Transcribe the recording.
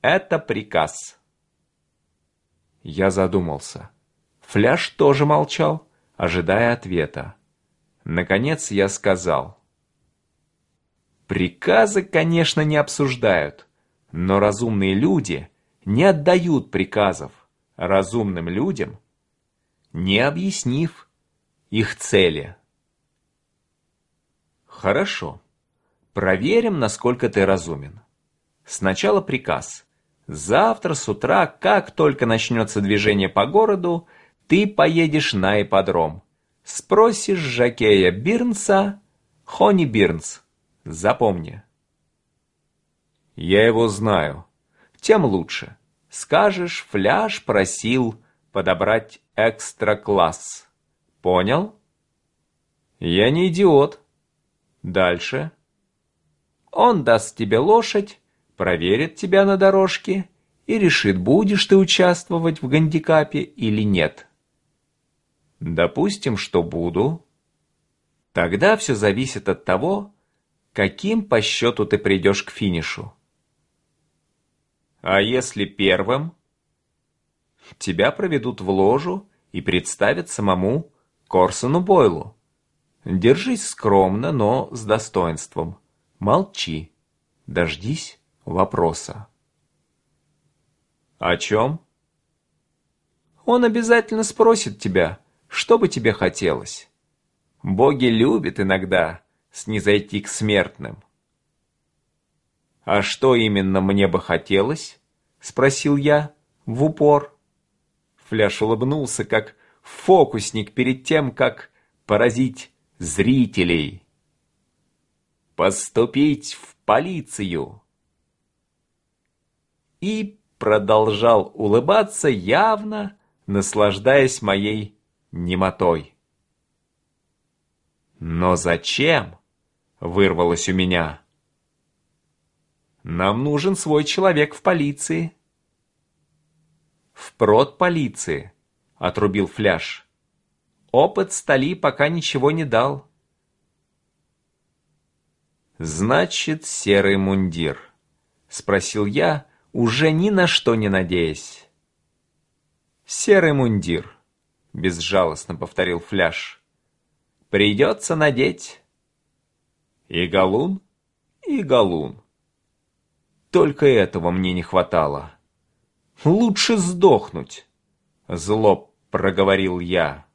Это приказ. Я задумался. Фляж тоже молчал, ожидая ответа. Наконец я сказал. Приказы, конечно, не обсуждают, но разумные люди не отдают приказов разумным людям, не объяснив их цели. Хорошо. Проверим, насколько ты разумен. Сначала приказ. Завтра с утра, как только начнется движение по городу, ты поедешь на ипподром. Спросишь Жакея Бирнса, Хони Бирнс. Запомни. Я его знаю. Тем лучше. Скажешь, фляж просил подобрать экстра-класс. Понял? Я не идиот. Дальше. Он даст тебе лошадь, проверит тебя на дорожке и решит, будешь ты участвовать в гандикапе или нет. Допустим, что буду. Тогда все зависит от того, каким по счету ты придешь к финишу. А если первым? Тебя проведут в ложу и представят самому Корсону Бойлу. Держись скромно, но с достоинством. Молчи. Дождись вопроса. О чем? Он обязательно спросит тебя, что бы тебе хотелось. Боги любят иногда снизойти к смертным. «А что именно мне бы хотелось?» — спросил я в упор. Фляж улыбнулся, как фокусник перед тем, как поразить зрителей. «Поступить в полицию!» И продолжал улыбаться, явно наслаждаясь моей немотой. «Но зачем?» — вырвалось у меня. Нам нужен свой человек в полиции. В полиции, отрубил Фляж. Опыт стали пока ничего не дал. Значит, серый мундир, спросил я, уже ни на что не надеясь. Серый мундир, безжалостно повторил Фляж. Придется надеть. И галун, и галун. Только этого мне не хватало. Лучше сдохнуть, зло проговорил я.